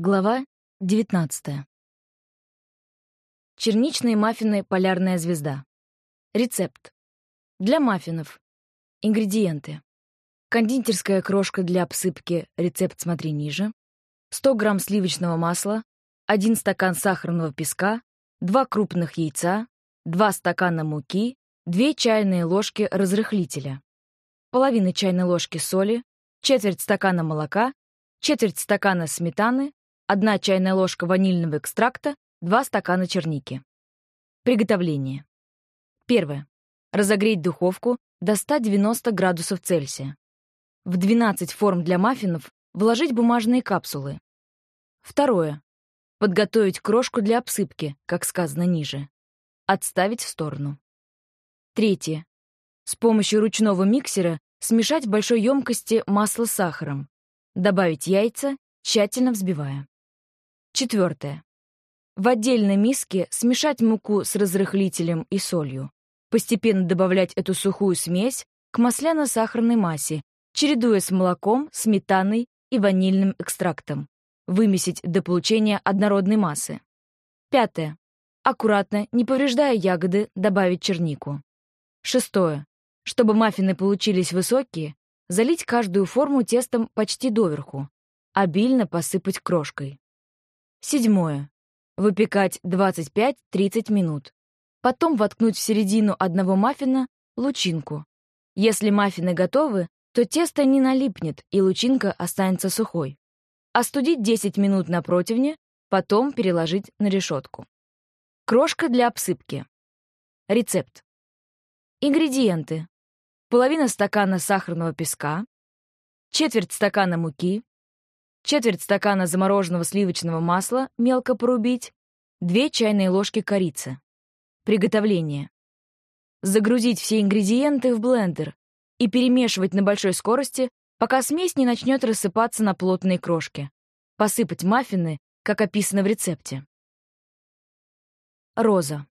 Глава 19. Черничные маффины «Полярная звезда». Рецепт. Для маффинов. Ингредиенты. Кондитерская крошка для обсыпки, рецепт смотри ниже. 100 грамм сливочного масла, 1 стакан сахарного песка, 2 крупных яйца, 2 стакана муки, 2 чайные ложки разрыхлителя, половина чайной ложки соли, четверть стакана молока, четверть стакана сметаны, 1 чайная ложка ванильного экстракта, 2 стакана черники. Приготовление. Первое. Разогреть духовку до 190 градусов Цельсия. В 12 форм для маффинов вложить бумажные капсулы. Второе. Подготовить крошку для обсыпки, как сказано ниже. Отставить в сторону. Третье. С помощью ручного миксера смешать в большой емкости масло с сахаром. Добавить яйца, тщательно взбивая. Четвертое. В отдельной миске смешать муку с разрыхлителем и солью. Постепенно добавлять эту сухую смесь к масляно-сахарной массе, чередуя с молоком, сметаной и ванильным экстрактом. Вымесить до получения однородной массы. Пятое. Аккуратно, не повреждая ягоды, добавить чернику. Шестое. Чтобы маффины получились высокие, залить каждую форму тестом почти доверху. Обильно посыпать крошкой. Седьмое. Выпекать 25-30 минут. Потом воткнуть в середину одного маффина лучинку. Если маффины готовы, то тесто не налипнет, и лучинка останется сухой. Остудить 10 минут на противне, потом переложить на решетку. Крошка для обсыпки. Рецепт. Ингредиенты. Половина стакана сахарного песка, четверть стакана муки, четверть стакана замороженного сливочного масла мелко порубить, 2 чайные ложки корицы. Приготовление. Загрузить все ингредиенты в блендер и перемешивать на большой скорости, пока смесь не начнет рассыпаться на плотные крошки. Посыпать маффины, как описано в рецепте. Роза.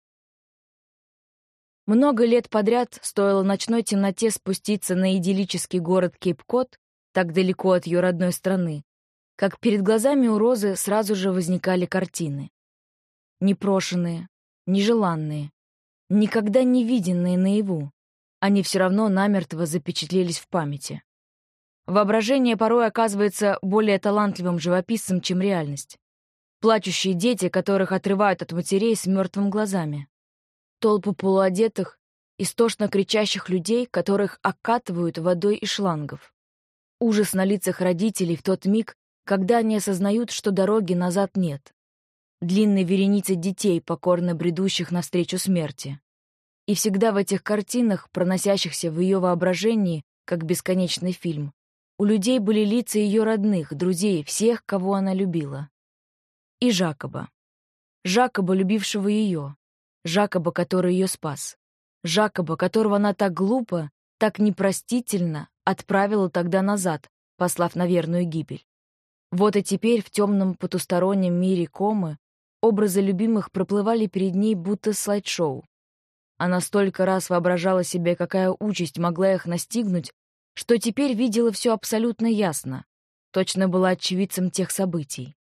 Много лет подряд стоило ночной темноте спуститься на идиллический город Кейп-Кот, так далеко от ее родной страны, как перед глазами у Розы сразу же возникали картины. Непрошенные, нежеланные, никогда не виденные наяву. Они все равно намертво запечатлелись в памяти. Воображение порой оказывается более талантливым живописцем, чем реальность. Плачущие дети, которых отрывают от матерей с мертвым глазами. Толпы полуодетых, истошно кричащих людей, которых окатывают водой из шлангов. Ужас на лицах родителей в тот миг, когда они осознают, что дороги назад нет. Длинной вереницы детей, покорно бредущих навстречу смерти. И всегда в этих картинах, проносящихся в ее воображении, как бесконечный фильм, у людей были лица ее родных, друзей, всех, кого она любила. И Жакоба. Жакоба, любившего ее. Жакоба, который ее спас. Жакоба, которого она так глупо, так непростительно отправила тогда назад, послав на верную гибель. Вот и теперь в темном потустороннем мире комы образы любимых проплывали перед ней будто слайд-шоу. Она столько раз воображала себе, какая участь могла их настигнуть, что теперь видела все абсолютно ясно, точно была очевидцем тех событий.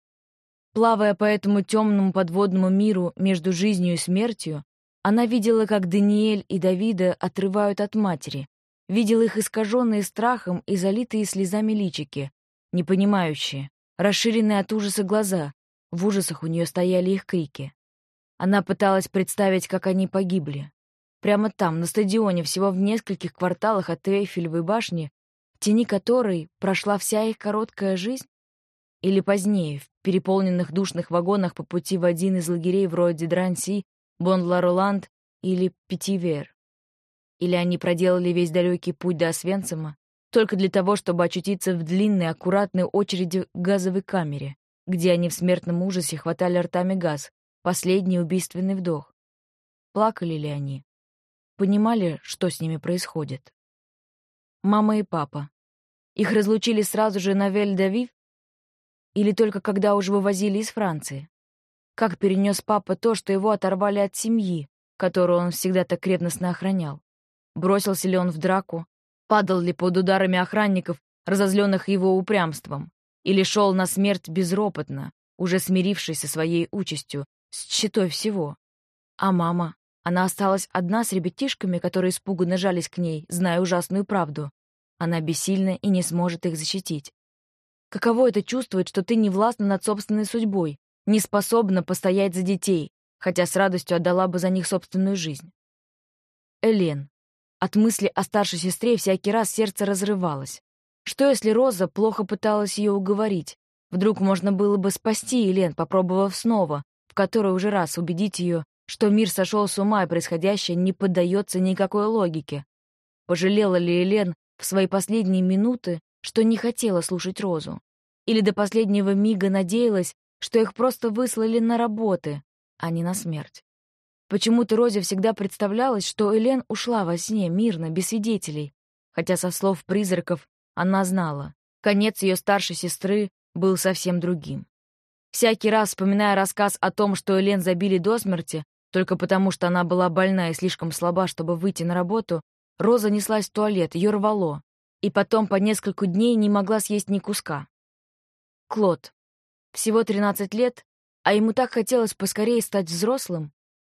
Плавая по этому темному подводному миру между жизнью и смертью, она видела, как Даниэль и Давида отрывают от матери, видела их искаженные страхом и залитые слезами личики, не понимающие, расширенные от ужаса глаза, в ужасах у нее стояли их крики. Она пыталась представить, как они погибли. Прямо там, на стадионе, всего в нескольких кварталах от Эйфелевой башни, в тени которой прошла вся их короткая жизнь? Или позднее, в переполненных душных вагонах по пути в один из лагерей вроде Дранси, Бон-Ла-Роланд или Петивер? Или они проделали весь далекий путь до Освенцима, только для того, чтобы очутиться в длинной, аккуратной очереди в газовой камере, где они в смертном ужасе хватали ртами газ, последний убийственный вдох. Плакали ли они? Понимали, что с ними происходит? Мама и папа. Их разлучили сразу же на Вель-Давив? Или только когда уже вывозили из Франции? Как перенес папа то, что его оторвали от семьи, которую он всегда так ревностно охранял? Бросился ли он в драку, падал ли под ударами охранников, разозленных его упрямством, или шел на смерть безропотно, уже смирившись со своей участью, с щитой всего. А мама? Она осталась одна с ребятишками, которые испуганно жались к ней, зная ужасную правду. Она бессильна и не сможет их защитить. Каково это чувствовать, что ты не властна над собственной судьбой, не способна постоять за детей, хотя с радостью отдала бы за них собственную жизнь? Элен. От мысли о старшей сестре всякий раз сердце разрывалось. Что, если Роза плохо пыталась ее уговорить? Вдруг можно было бы спасти Элен, попробовав снова, в который уже раз убедить ее, что мир сошел с ума и происходящее не поддается никакой логике. Пожалела ли Элен в свои последние минуты, что не хотела слушать Розу? Или до последнего мига надеялась, что их просто выслали на работы, а не на смерть? Почему-то Розе всегда представлялось, что Элен ушла во сне, мирно, без свидетелей, хотя со слов призраков она знала, конец ее старшей сестры был совсем другим. Всякий раз, вспоминая рассказ о том, что Элен забили до смерти, только потому, что она была больна и слишком слаба, чтобы выйти на работу, Роза неслась в туалет, ее рвало, и потом по несколько дней не могла съесть ни куска. Клод. Всего 13 лет, а ему так хотелось поскорее стать взрослым.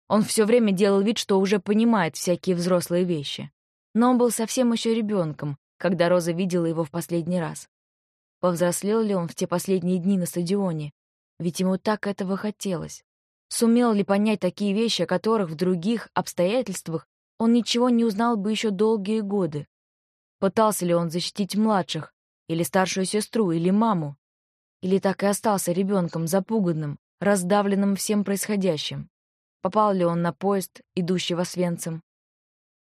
Он все время делал вид, что уже понимает всякие взрослые вещи. Но он был совсем еще ребенком, когда Роза видела его в последний раз. Повзрослел ли он в те последние дни на стадионе? Ведь ему так этого хотелось. Сумел ли понять такие вещи, о которых в других обстоятельствах он ничего не узнал бы еще долгие годы? Пытался ли он защитить младших, или старшую сестру, или маму? Или так и остался ребенком, запуганным, раздавленным всем происходящим? Попал ли он на поезд, идущий в Освенцим?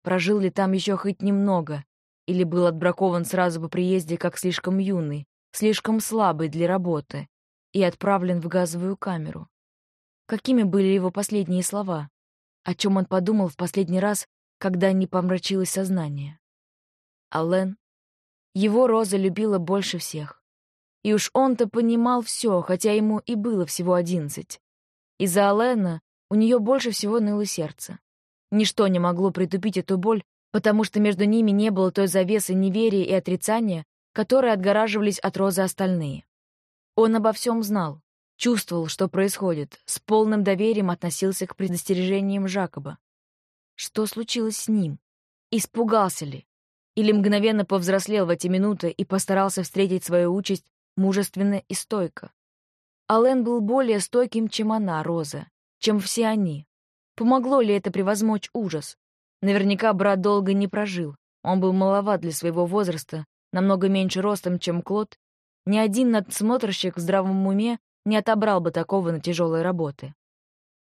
Прожил ли там еще хоть немного? Или был отбракован сразу по приезде как слишком юный, слишком слабый для работы, и отправлен в газовую камеру? Какими были его последние слова? О чем он подумал в последний раз, когда не помрачилось сознание? Аллен. Его Роза любила больше всех. И уж он-то понимал все, хотя ему и было всего одиннадцать. Из-за Аллена у нее больше всего ныло сердце. Ничто не могло притупить эту боль, потому что между ними не было той завесы неверия и отрицания, которые отгораживались от Розы остальные. Он обо всем знал, Чувствовал, что происходит, с полным доверием относился к предостережениям Жакоба. Что случилось с ним? Испугался ли? Или мгновенно повзрослел в эти минуты и постарался встретить свою участь мужественно и стойко? Ален был более стойким, чем она, Роза, чем все они. Помогло ли это превозмочь ужас? Наверняка брат долго не прожил. Он был маловат для своего возраста, намного меньше ростом, чем Клод. Ни один надсмотрщик в здравом уме не отобрал бы такого на тяжелой работы.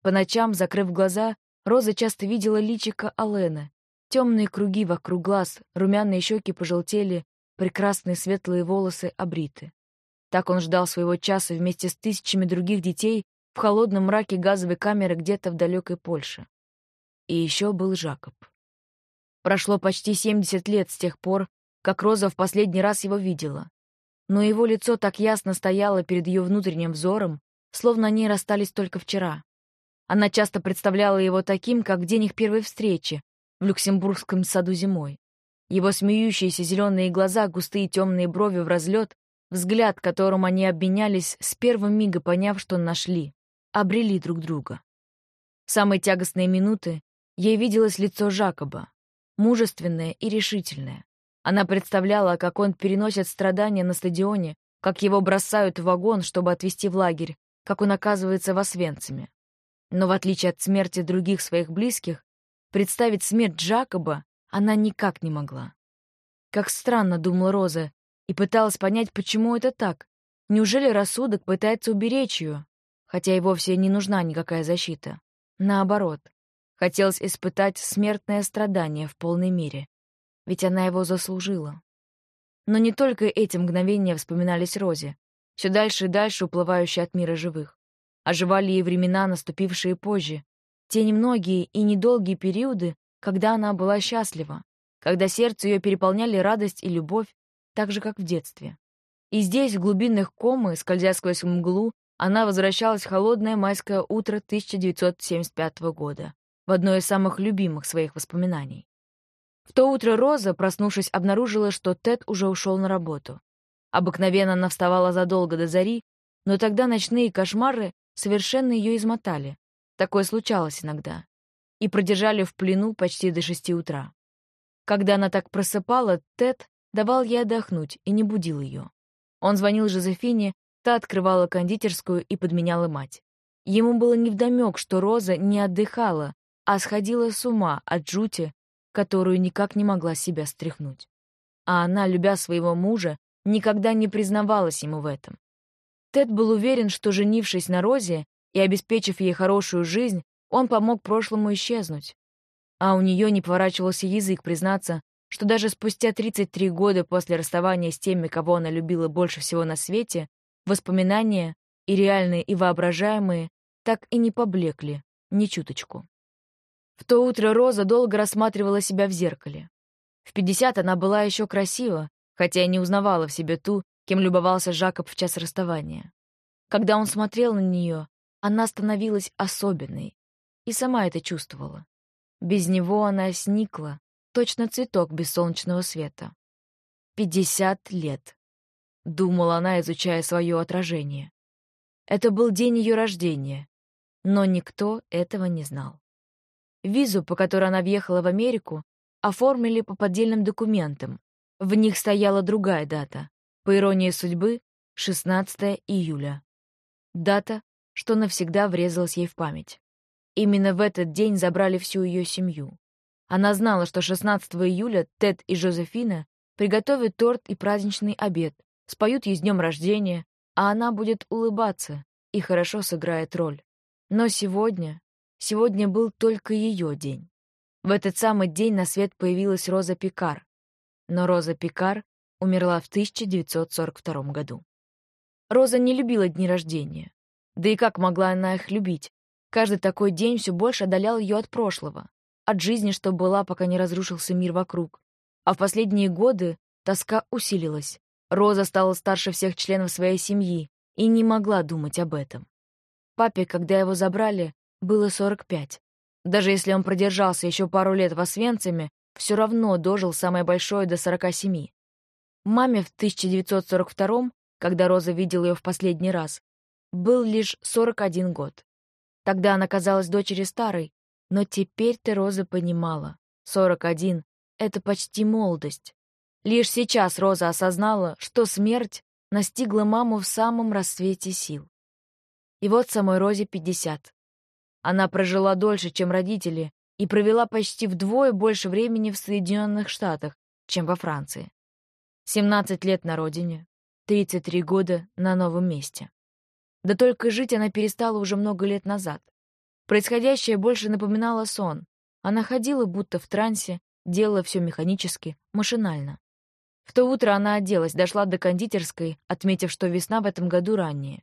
По ночам, закрыв глаза, Роза часто видела личико Алена. Темные круги вокруг глаз, румяные щеки пожелтели, прекрасные светлые волосы обриты. Так он ждал своего часа вместе с тысячами других детей в холодном мраке газовой камеры где-то в далекой Польше. И еще был Жакоб. Прошло почти 70 лет с тех пор, как Роза в последний раз его видела но его лицо так ясно стояло перед ее внутренним взором, словно они расстались только вчера. Она часто представляла его таким, как в день их первой встречи в Люксембургском саду зимой. Его смеющиеся зеленые глаза, густые темные брови в разлет, взгляд, которым они обменялись, с первого мига поняв, что нашли, обрели друг друга. В самые тягостные минуты ей виделось лицо Жакоба, мужественное и решительное. Она представляла, как он переносит страдания на стадионе, как его бросают в вагон, чтобы отвезти в лагерь, как он оказывается в Освенциме. Но в отличие от смерти других своих близких, представить смерть Джакоба она никак не могла. Как странно, думала Роза, и пыталась понять, почему это так. Неужели рассудок пытается уберечь ее, хотя и вовсе не нужна никакая защита? Наоборот, хотелось испытать смертное страдание в полной мере ведь она его заслужила. Но не только эти мгновения вспоминались Розе, все дальше и дальше уплывающие от мира живых. Оживали и времена, наступившие позже, те немногие и недолгие периоды, когда она была счастлива, когда сердце ее переполняли радость и любовь, так же, как в детстве. И здесь, в глубинных комы, скользя сквозь мглу, она возвращалась в холодное майское утро 1975 года, в одно из самых любимых своих воспоминаний. В то утро Роза, проснувшись, обнаружила, что Тед уже ушел на работу. Обыкновенно она вставала задолго до зари, но тогда ночные кошмары совершенно ее измотали. Такое случалось иногда. И продержали в плену почти до шести утра. Когда она так просыпала, Тед давал ей отдохнуть и не будил ее. Он звонил Жозефине, та открывала кондитерскую и подменяла мать. Ему было невдомек, что Роза не отдыхала, а сходила с ума от жути, которую никак не могла себя стряхнуть. А она, любя своего мужа, никогда не признавалась ему в этом. Тед был уверен, что, женившись на Розе и обеспечив ей хорошую жизнь, он помог прошлому исчезнуть. А у нее не поворачивался язык признаться, что даже спустя 33 года после расставания с теми, кого она любила больше всего на свете, воспоминания, и реальные, и воображаемые, так и не поблекли, ни чуточку. В то утро Роза долго рассматривала себя в зеркале. В 50 она была еще красива, хотя и не узнавала в себе ту, кем любовался Жакоб в час расставания. Когда он смотрел на нее, она становилась особенной, и сама это чувствовала. Без него она сникла, точно цветок без солнечного света. «Пятьдесят лет», — думала она, изучая свое отражение. Это был день ее рождения, но никто этого не знал. Визу, по которой она въехала в Америку, оформили по поддельным документам. В них стояла другая дата. По иронии судьбы, 16 июля. Дата, что навсегда врезалась ей в память. Именно в этот день забрали всю ее семью. Она знала, что 16 июля Тед и Жозефина приготовят торт и праздничный обед, споют ей с днем рождения, а она будет улыбаться и хорошо сыграет роль. Но сегодня, сегодня был только ее день. В этот самый день на свет появилась Роза Пикар. Но Роза Пикар умерла в 1942 году. Роза не любила дни рождения. Да и как могла она их любить? Каждый такой день все больше отдалял ее от прошлого, от жизни, что была, пока не разрушился мир вокруг. А в последние годы тоска усилилась. Роза стала старше всех членов своей семьи и не могла думать об этом. Папе, когда его забрали, было 45. Даже если он продержался еще пару лет в Освенциме, все равно дожил самое большое до 47. Маме в 1942 когда Роза видела ее в последний раз, был лишь 41 год. Тогда она казалась дочерью старой, но теперь-то Роза понимала, 41 — это почти молодость. Лишь сейчас Роза осознала, что смерть настигла маму в самом расцвете сил. И вот самой Розе 50. Она прожила дольше, чем родители, и провела почти вдвое больше времени в Соединенных Штатах, чем во Франции. 17 лет на родине, 33 года на новом месте. Да только жить она перестала уже много лет назад. Происходящее больше напоминало сон. Она ходила будто в трансе, делала все механически, машинально. В то утро она оделась, дошла до кондитерской, отметив, что весна в этом году ранняя.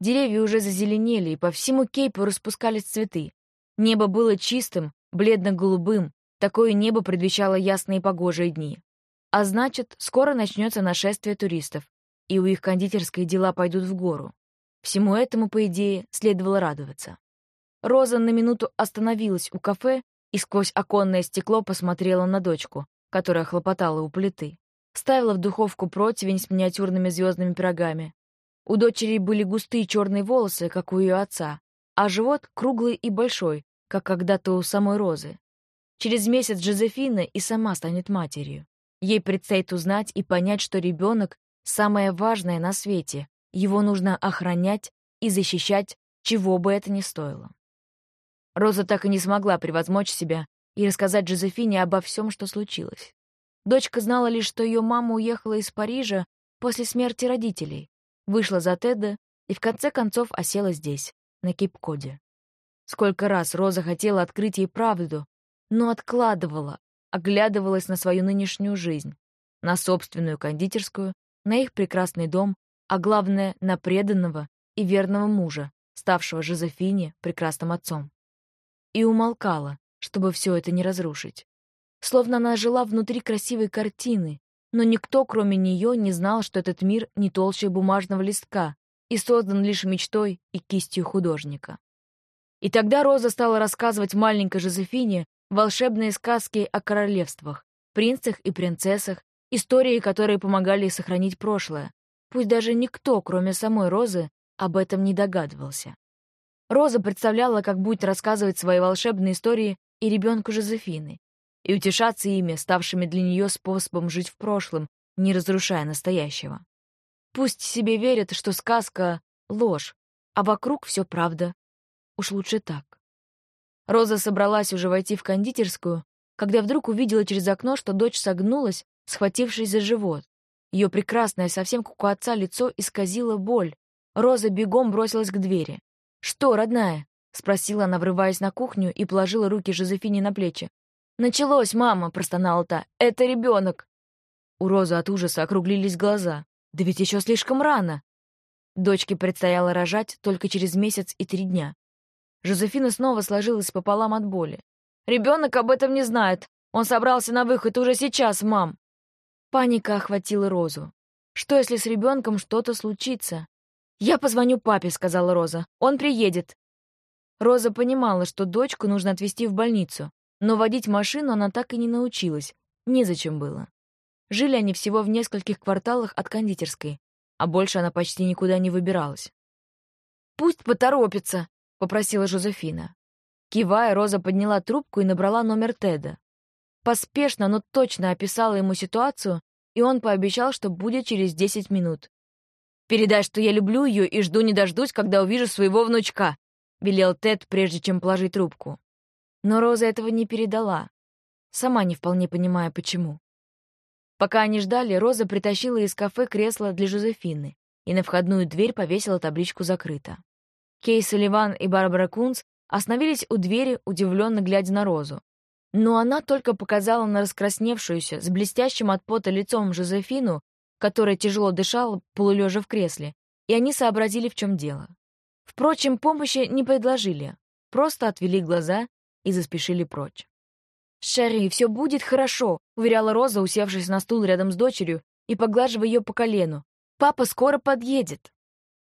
Деревья уже зазеленели, и по всему Кейпу распускались цветы. Небо было чистым, бледно-голубым, такое небо предвещало ясные погожие дни. А значит, скоро начнется нашествие туристов, и у их кондитерской дела пойдут в гору. Всему этому, по идее, следовало радоваться. Роза на минуту остановилась у кафе и сквозь оконное стекло посмотрела на дочку, которая хлопотала у плиты. Ставила в духовку противень с миниатюрными звездными пирогами. У дочери были густые черные волосы, как у ее отца, а живот круглый и большой, как когда-то у самой Розы. Через месяц Жозефина и сама станет матерью. Ей предстоит узнать и понять, что ребенок — самое важное на свете. Его нужно охранять и защищать, чего бы это ни стоило. Роза так и не смогла превозмочь себя и рассказать Жозефине обо всем, что случилось. Дочка знала лишь, что ее мама уехала из Парижа после смерти родителей, вышла за Теда и в конце концов осела здесь, на Кейп-Коде. Сколько раз Роза хотела открыть ей правду, но откладывала, оглядывалась на свою нынешнюю жизнь, на собственную кондитерскую, на их прекрасный дом, а главное, на преданного и верного мужа, ставшего Жозефине прекрасным отцом. И умолкала, чтобы все это не разрушить. Словно она жила внутри красивой картины, но никто, кроме нее, не знал, что этот мир не толще бумажного листка и создан лишь мечтой и кистью художника. И тогда Роза стала рассказывать маленькой Жозефине волшебные сказки о королевствах, принцах и принцессах, истории, которые помогали сохранить прошлое. Пусть даже никто, кроме самой Розы, об этом не догадывался. Роза представляла, как будет рассказывать свои волшебные истории и ребенку Жозефины, и утешаться ими, ставшими для нее способом жить в прошлом, не разрушая настоящего. Пусть себе верят, что сказка — ложь, а вокруг все правда. Уж лучше так. Роза собралась уже войти в кондитерскую, когда вдруг увидела через окно, что дочь согнулась, схватившись за живот. Ее прекрасное, совсем как отца, лицо исказило боль. Роза бегом бросилась к двери. «Что, родная?» — спросила она, врываясь на кухню и положила руки Жозефине на плечи. «Началось, мама!» — простонала та. «Это ребенок!» У Розы от ужаса округлились глаза. «Да ведь еще слишком рано!» Дочке предстояло рожать только через месяц и три дня. Жозефина снова сложилась пополам от боли. «Ребенок об этом не знает. Он собрался на выход уже сейчас, мам!» Паника охватила Розу. Что, если с ребенком что-то случится? «Я позвоню папе», — сказала Роза. «Он приедет». Роза понимала, что дочку нужно отвезти в больницу, но водить машину она так и не научилась. Незачем было. Жили они всего в нескольких кварталах от кондитерской, а больше она почти никуда не выбиралась. «Пусть поторопится», — попросила Жозефина. Кивая, Роза подняла трубку и набрала номер Теда. Поспешно, но точно описала ему ситуацию, и он пообещал, что будет через 10 минут. «Передай, что я люблю ее и жду не дождусь, когда увижу своего внучка», — велел Тед, прежде чем положить трубку. Но Роза этого не передала, сама не вполне понимая, почему. Пока они ждали, Роза притащила из кафе кресло для Жозефины и на входную дверь повесила табличку «Закрыто». Кей Салливан и Барбара Кунц остановились у двери, удивленно глядя на Розу. Но она только показала на раскрасневшуюся, с блестящим от пота лицом Жозефину которая тяжело дышала, полулежа в кресле, и они сообразили, в чем дело. Впрочем, помощи не предложили, просто отвели глаза и заспешили прочь. «Шерри, все будет хорошо», — уверяла Роза, усевшись на стул рядом с дочерью и поглаживая ее по колену. «Папа скоро подъедет».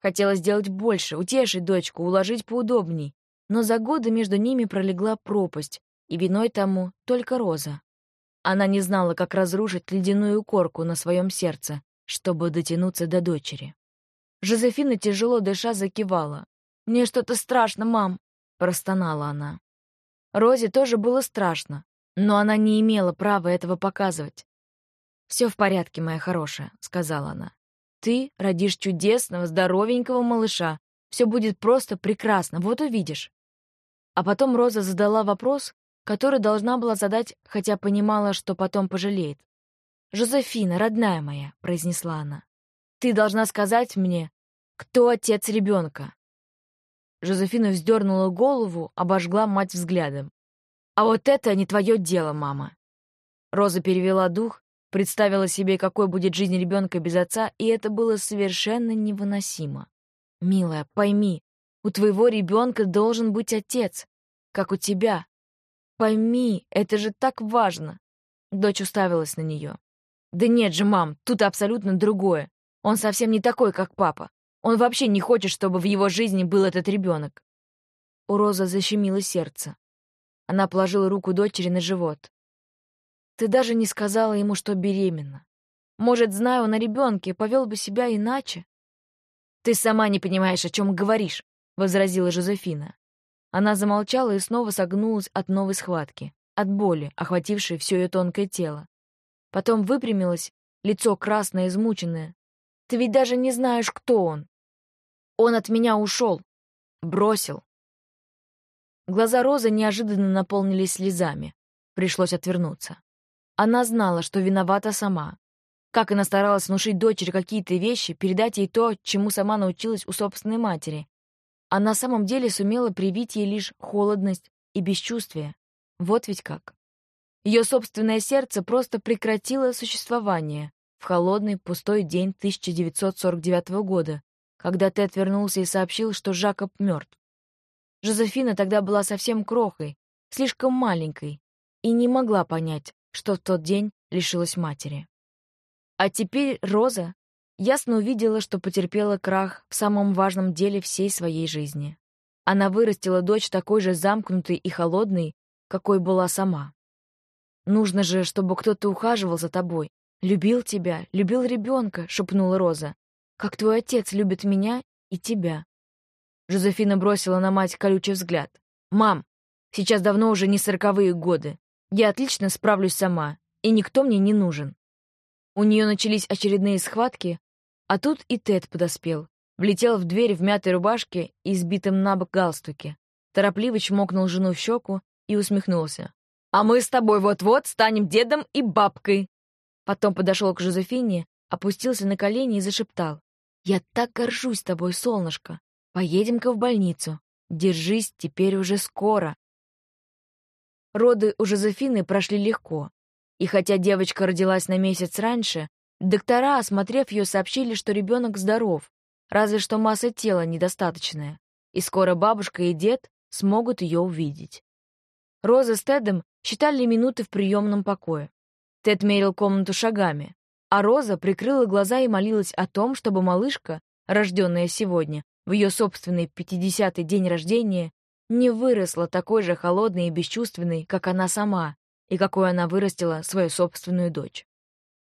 Хотела сделать больше, утешить дочку, уложить поудобней, но за годы между ними пролегла пропасть, и виной тому только Роза. Она не знала, как разрушить ледяную корку на своем сердце, чтобы дотянуться до дочери. Жозефина, тяжело дыша, закивала. «Мне что-то страшно, мам!» — простонала она. Розе тоже было страшно, но она не имела права этого показывать. «Все в порядке, моя хорошая», — сказала она. «Ты родишь чудесного, здоровенького малыша. Все будет просто прекрасно, вот увидишь». А потом Роза задала вопрос, который должна была задать, хотя понимала, что потом пожалеет. «Жозефина, родная моя», — произнесла она, — «ты должна сказать мне, кто отец ребенка». Жозефина вздернула голову, обожгла мать взглядом. «А вот это не твое дело, мама». Роза перевела дух, представила себе, какой будет жизнь ребенка без отца, и это было совершенно невыносимо. «Милая, пойми, у твоего ребенка должен быть отец, как у тебя, Пойми, это же так важно. Дочь уставилась на нее. Да нет же, мам, тут абсолютно другое. Он совсем не такой, как папа. Он вообще не хочет, чтобы в его жизни был этот ребенок. У Розы защемило сердце. Она положила руку дочери на живот. Ты даже не сказала ему, что беременна. Может, зная он о ребенке, повел бы себя иначе. Ты сама не понимаешь, о чем говоришь, возразила Жозефина. Она замолчала и снова согнулась от новой схватки, от боли, охватившей все ее тонкое тело. Потом выпрямилась, лицо красное, измученное. «Ты ведь даже не знаешь, кто он. Он от меня ушел. Бросил». Глаза Розы неожиданно наполнились слезами. Пришлось отвернуться. Она знала, что виновата сама. Как она старалась внушить дочери какие-то вещи, передать ей то, чему сама научилась у собственной матери а на самом деле сумела привить ей лишь холодность и бесчувствие. Вот ведь как. Ее собственное сердце просто прекратило существование в холодный, пустой день 1949 года, когда Тед вернулся и сообщил, что Жакоб мертв. Жозефина тогда была совсем крохой, слишком маленькой, и не могла понять, что в тот день лишилась матери. А теперь Роза, ясно увидела, что потерпела крах в самом важном деле всей своей жизни. Она вырастила дочь такой же замкнутой и холодной, какой была сама. «Нужно же, чтобы кто-то ухаживал за тобой, любил тебя, любил ребенка», — шепнула Роза. «Как твой отец любит меня и тебя». Жозефина бросила на мать колючий взгляд. «Мам, сейчас давно уже не сороковые годы. Я отлично справлюсь сама, и никто мне не нужен». У нее начались очередные схватки, а тут и Тед подоспел. Влетел в дверь в мятой рубашке и сбитом на бок галстуке. Торопливо чмокнул жену в щеку и усмехнулся. «А мы с тобой вот-вот станем дедом и бабкой!» Потом подошел к Жозефине, опустился на колени и зашептал. «Я так горжусь тобой, солнышко! Поедем-ка в больницу. Держись, теперь уже скоро!» Роды у Жозефины прошли легко. И хотя девочка родилась на месяц раньше, доктора, осмотрев ее, сообщили, что ребенок здоров, разве что масса тела недостаточная, и скоро бабушка и дед смогут ее увидеть. Роза с Тедом считали минуты в приемном покое. Тед мерил комнату шагами, а Роза прикрыла глаза и молилась о том, чтобы малышка, рожденная сегодня, в ее собственный 50-й день рождения, не выросла такой же холодной и бесчувственной, как она сама, и какой она вырастила свою собственную дочь.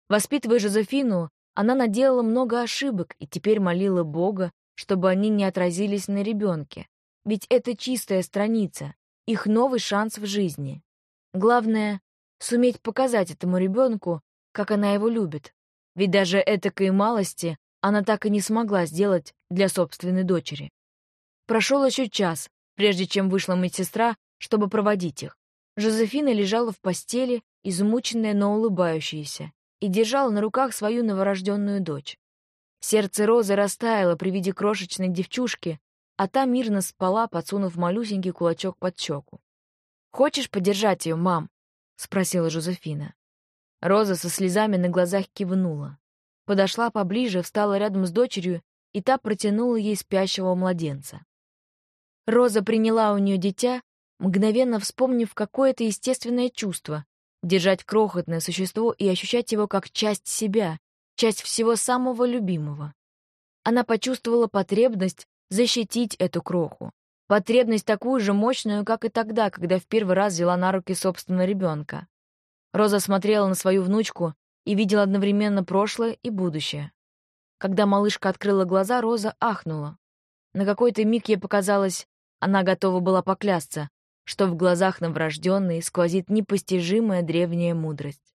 Воспитывая Жозефину, она наделала много ошибок и теперь молила Бога, чтобы они не отразились на ребенке. Ведь это чистая страница, их новый шанс в жизни. Главное — суметь показать этому ребенку, как она его любит. Ведь даже этакой малости она так и не смогла сделать для собственной дочери. Прошел еще час, прежде чем вышла медсестра, чтобы проводить их. Жозефина лежала в постели, измученная, но улыбающаяся, и держала на руках свою новорожденную дочь. Сердце Розы растаяло при виде крошечной девчушки, а та мирно спала, подсунув малюсенький кулачок под щеку. «Хочешь подержать ее, мам?» — спросила Жозефина. Роза со слезами на глазах кивнула. Подошла поближе, встала рядом с дочерью, и та протянула ей спящего младенца. Роза приняла у нее дитя, мгновенно вспомнив какое-то естественное чувство — держать крохотное существо и ощущать его как часть себя, часть всего самого любимого. Она почувствовала потребность защитить эту кроху. Потребность такую же мощную, как и тогда, когда в первый раз взяла на руки собственного ребенка. Роза смотрела на свою внучку и видела одновременно прошлое и будущее. Когда малышка открыла глаза, Роза ахнула. На какой-то миг ей показалось, она готова была поклясться, что в глазах новорожденной сквозит непостижимая древняя мудрость.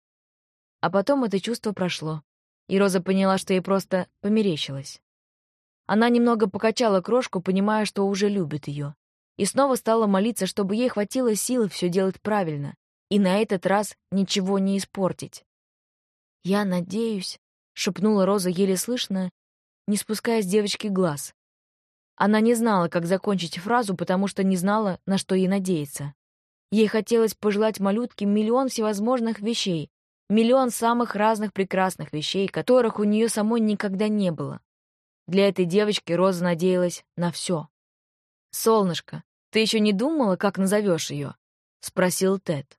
А потом это чувство прошло, и Роза поняла, что ей просто померещилось. Она немного покачала крошку, понимая, что уже любит ее, и снова стала молиться, чтобы ей хватило силы все делать правильно, и на этот раз ничего не испортить. «Я надеюсь», — шепнула Роза еле слышно, не спуская с девочки глаз. Она не знала, как закончить фразу, потому что не знала, на что ей надеяться. Ей хотелось пожелать малютке миллион всевозможных вещей, миллион самых разных прекрасных вещей, которых у нее самой никогда не было. Для этой девочки Роза надеялась на все. «Солнышко, ты еще не думала, как назовешь ее?» — спросил Тед.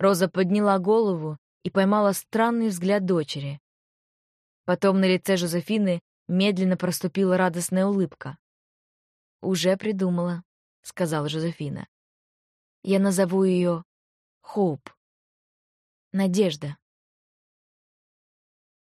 Роза подняла голову и поймала странный взгляд дочери. Потом на лице Жозефины медленно проступила радостная улыбка. «Уже придумала», — сказала Жозефина. «Я назову ее Хоуп. Надежда».